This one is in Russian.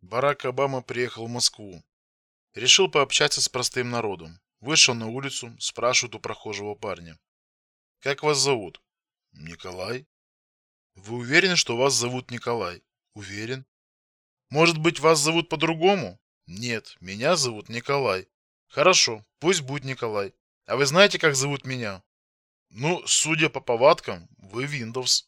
Барак Обама приехал в Москву. Решил пообщаться с простым народом. Вышел на улицу, спрашивает у прохожего парня. «Как вас зовут?» «Николай». «Вы уверены, что вас зовут Николай?» «Уверен». «Может быть, вас зовут по-другому?» «Нет, меня зовут Николай». «Хорошо, пусть будет Николай. А вы знаете, как зовут меня?» «Ну, судя по повадкам, вы Windows».